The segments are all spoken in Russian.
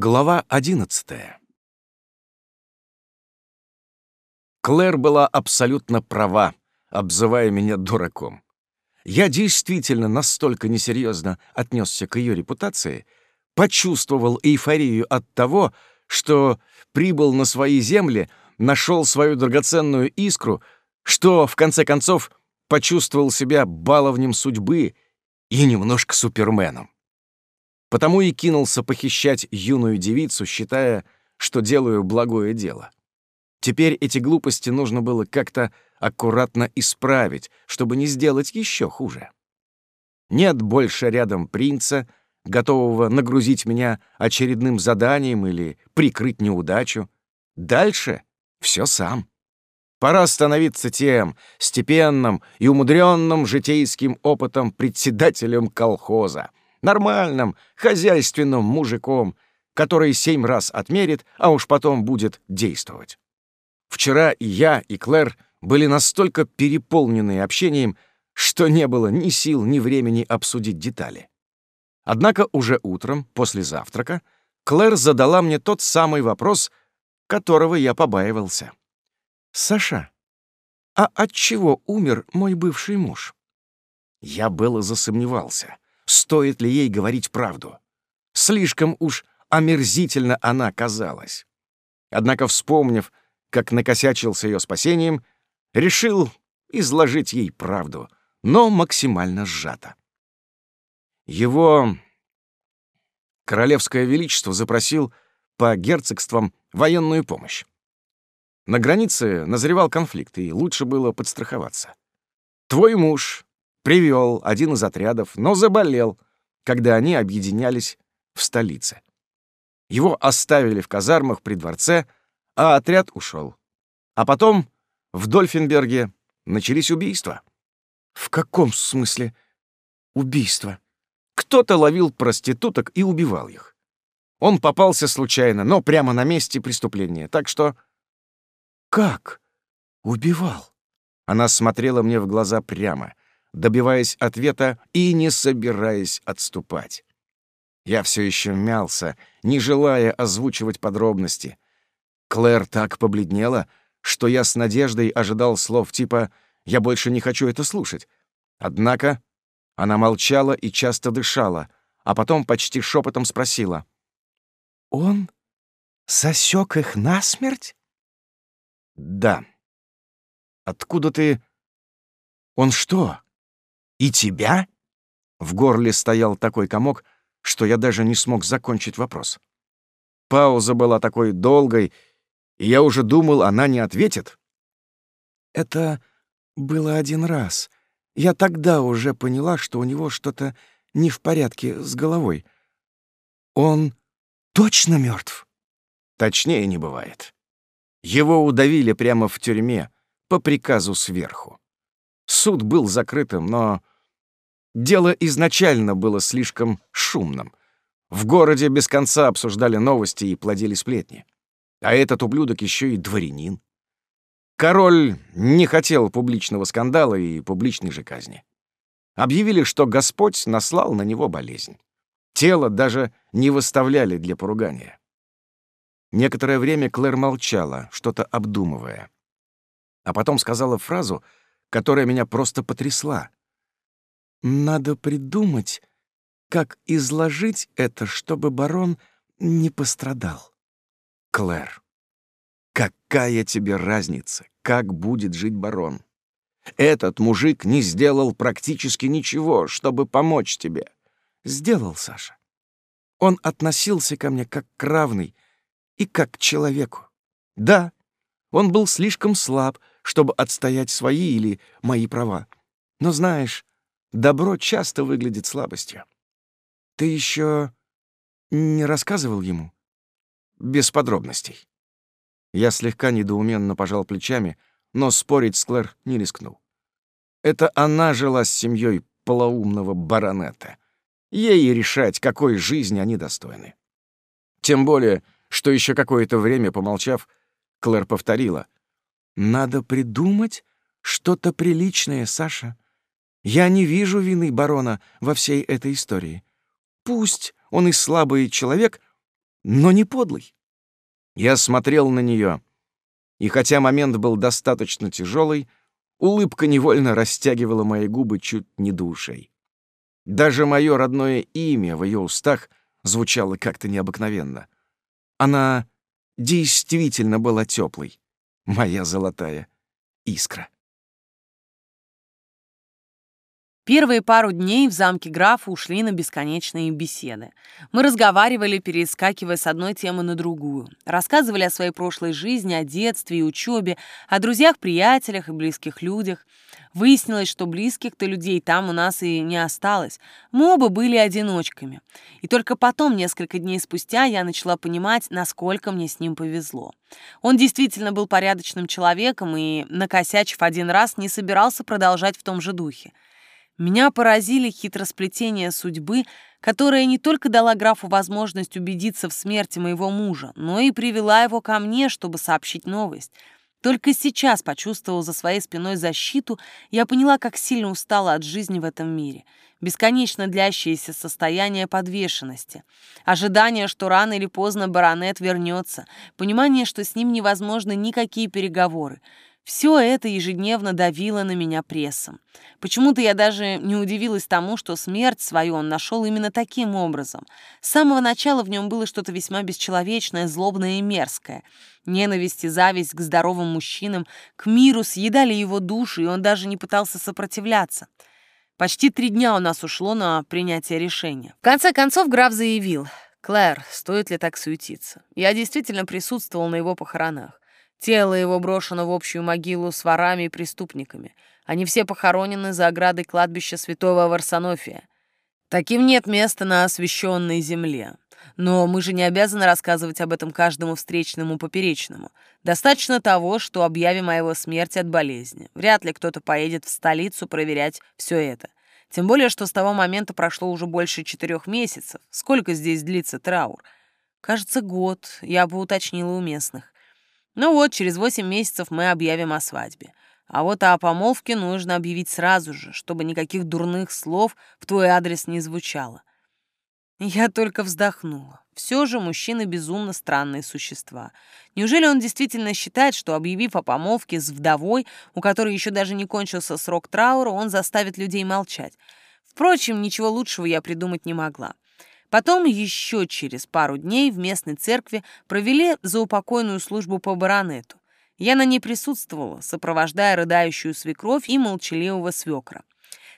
Глава одиннадцатая. Клэр была абсолютно права, обзывая меня дураком. Я действительно настолько несерьезно отнесся к ее репутации, почувствовал эйфорию от того, что прибыл на свои земли, нашел свою драгоценную искру, что, в конце концов, почувствовал себя баловнем судьбы и немножко суперменом. Потому и кинулся похищать юную девицу, считая, что делаю благое дело. Теперь эти глупости нужно было как-то аккуратно исправить, чтобы не сделать еще хуже. Нет больше рядом принца, готового нагрузить меня очередным заданием или прикрыть неудачу. Дальше все сам. Пора становиться тем степенным и умудренным житейским опытом председателем колхоза, нормальным, хозяйственным мужиком, который семь раз отмерит, а уж потом будет действовать. Вчера и я, и Клэр были настолько переполнены общением, что не было ни сил, ни времени обсудить детали. Однако уже утром, после завтрака, Клэр задала мне тот самый вопрос, которого я побаивался. «Саша, а от чего умер мой бывший муж?» Я было засомневался — стоит ли ей говорить правду. Слишком уж омерзительно она казалась. Однако, вспомнив, как накосячил с ее спасением, решил изложить ей правду, но максимально сжато. Его королевское величество запросил по герцогствам военную помощь. На границе назревал конфликт, и лучше было подстраховаться. Твой муж привел один из отрядов, но заболел, когда они объединялись в столице. Его оставили в казармах при дворце, а отряд ушел. А потом в Дольфенберге начались убийства. В каком смысле убийства? Кто-то ловил проституток и убивал их. Он попался случайно, но прямо на месте преступления, так что... Как? Убивал? Она смотрела мне в глаза прямо — добиваясь ответа и не собираясь отступать. Я все еще мялся, не желая озвучивать подробности. Клэр так побледнела, что я с надеждой ожидал слов типа «я больше не хочу это слушать». Однако она молчала и часто дышала, а потом почти шепотом спросила. «Он сосек их насмерть?» «Да». «Откуда ты...» «Он что, «И тебя?» В горле стоял такой комок, что я даже не смог закончить вопрос. Пауза была такой долгой, и я уже думал, она не ответит. «Это было один раз. Я тогда уже поняла, что у него что-то не в порядке с головой. Он точно мертв? Точнее не бывает. Его удавили прямо в тюрьме по приказу сверху. Суд был закрытым, но дело изначально было слишком шумным. В городе без конца обсуждали новости и плодили сплетни. А этот ублюдок еще и дворянин. Король не хотел публичного скандала и публичной же казни. Объявили, что Господь наслал на него болезнь. Тело даже не выставляли для поругания. Некоторое время Клэр молчала, что-то обдумывая. А потом сказала фразу — которая меня просто потрясла. Надо придумать, как изложить это, чтобы барон не пострадал. Клэр, какая тебе разница, как будет жить барон? Этот мужик не сделал практически ничего, чтобы помочь тебе. Сделал, Саша. Он относился ко мне как к равной и как к человеку. Да, он был слишком слаб, чтобы отстоять свои или мои права. Но знаешь, добро часто выглядит слабостью. Ты еще не рассказывал ему? Без подробностей. Я слегка недоуменно пожал плечами, но спорить с Клэр не рискнул. Это она жила с семьей полоумного баронета. Ей решать, какой жизни они достойны. Тем более, что еще какое-то время помолчав, Клэр повторила — надо придумать что-то приличное, Саша. Я не вижу вины барона во всей этой истории. Пусть он и слабый человек, но не подлый. Я смотрел на нее, и хотя момент был достаточно тяжелый, улыбка невольно растягивала мои губы чуть не до ушей. Даже мое родное имя в ее устах звучало как-то необыкновенно. Она действительно была теплой, моя золотая искра. Первые пару дней в замке графа ушли на бесконечные беседы. Мы разговаривали, перескакивая с одной темы на другую. Рассказывали о своей прошлой жизни, о детстве и учебе, о друзьях-приятелях и близких людях. Выяснилось, что близких-то людей там у нас и не осталось. Мы оба были одиночками. И только потом, несколько дней спустя, я начала понимать, насколько мне с ним повезло. Он действительно был порядочным человеком и, накосячив один раз, не собирался продолжать в том же духе. Меня поразили хитросплетения судьбы, которая не только дала графу возможность убедиться в смерти моего мужа, но и привела его ко мне, чтобы сообщить новость. Только сейчас, почувствовав за своей спиной защиту, я поняла, как сильно устала от жизни в этом мире. Бесконечно длящееся состояние подвешенности. Ожидание, что рано или поздно баронет вернется. Понимание, что с ним невозможны никакие переговоры. Все это ежедневно давило на меня прессом. Почему-то я даже не удивилась тому, что смерть свою он нашел именно таким образом. С самого начала в нем было что-то весьма бесчеловечное, злобное и мерзкое. Ненависть и зависть к здоровым мужчинам, к миру съедали его душу, и он даже не пытался сопротивляться. Почти три дня у нас ушло на принятие решения. В конце концов граф заявил, «Клэр, стоит ли так суетиться? Я действительно присутствовал на его похоронах. Тело его брошено в общую могилу с ворами и преступниками. Они все похоронены за оградой кладбища святого Варсонофия. Таким нет места на освященной земле. Но мы же не обязаны рассказывать об этом каждому встречному поперечному. Достаточно того, что объявим о его смерти от болезни. Вряд ли кто-то поедет в столицу проверять все это. Тем более, что с того момента прошло уже больше четырех месяцев. Сколько здесь длится траур? Кажется, год, я бы уточнила у местных. Ну вот, через восемь месяцев мы объявим о свадьбе. А вот о помолвке нужно объявить сразу же, чтобы никаких дурных слов в твой адрес не звучало. Я только вздохнула. Все же мужчины безумно странные существа. Неужели он действительно считает, что, объявив о помолвке с вдовой, у которой еще даже не кончился срок траура, он заставит людей молчать? Впрочем, ничего лучшего я придумать не могла. Потом еще через пару дней в местной церкви провели заупокойную службу по баронету. Я на ней присутствовала, сопровождая рыдающую свекровь и молчаливого свекра.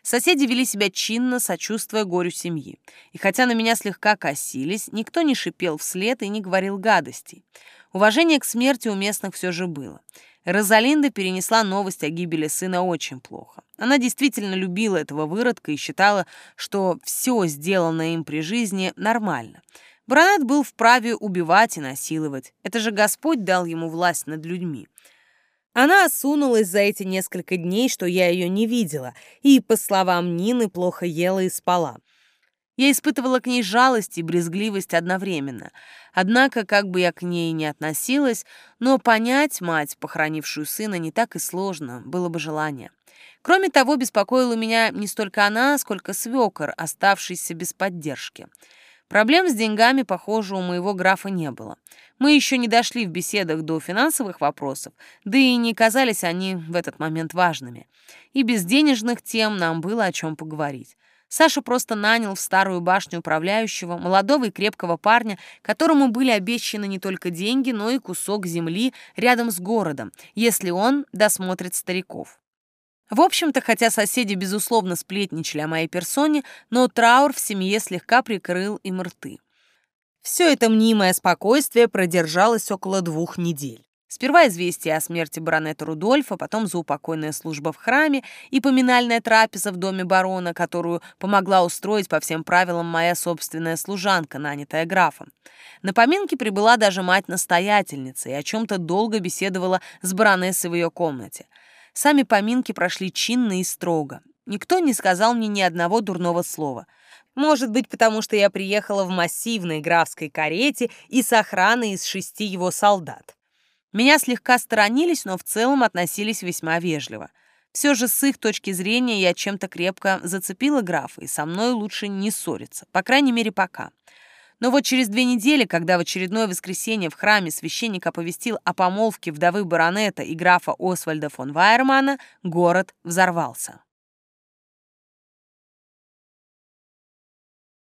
Соседи вели себя чинно, сочувствуя горю семьи. И хотя на меня слегка косились, никто не шипел вслед и не говорил гадостей. Уважение к смерти у местных все же было. Розалинда перенесла новость о гибели сына очень плохо. Она действительно любила этого выродка и считала, что все сделанное им при жизни нормально. Баронет был вправе убивать и насиловать. Это же Господь дал ему власть над людьми. Она осунулась за эти несколько дней, что я ее не видела, и, по словам Нины, плохо ела и спала. Я испытывала к ней жалость и брезгливость одновременно. Однако, как бы я к ней ни относилась, но понять мать, похоронившую сына, не так и сложно, было бы желание. Кроме того, беспокоила меня не столько она, сколько свекор, оставшийся без поддержки. Проблем с деньгами, похоже, у моего графа не было. Мы еще не дошли в беседах до финансовых вопросов, да и не казались они в этот момент важными. И без денежных тем нам было о чем поговорить. Саша просто нанял в старую башню управляющего, молодого и крепкого парня, которому были обещаны не только деньги, но и кусок земли рядом с городом, если он досмотрит стариков. В общем-то, хотя соседи, безусловно, сплетничали о моей персоне, но траур в семье слегка прикрыл им рты. Все это мнимое спокойствие продержалось около двух недель. Сперва известие о смерти баронета Рудольфа, потом заупокойная служба в храме и поминальная трапеза в доме барона, которую помогла устроить по всем правилам моя собственная служанка, нанятая графом. На поминки прибыла даже мать-настоятельница и о чем-то долго беседовала с баронессой в ее комнате. Сами поминки прошли чинно и строго. Никто не сказал мне ни одного дурного слова. Может быть, потому что я приехала в массивной графской карете и с охраной из шести его солдат. Меня слегка сторонились, но в целом относились весьма вежливо. Все же с их точки зрения я чем-то крепко зацепила графа, и со мной лучше не ссориться, по крайней мере, пока. Но вот через две недели, когда в очередное воскресенье в храме священник оповестил о помолвке вдовы баронета и графа Освальда фон Вайермана, город взорвался.